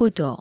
Hodor.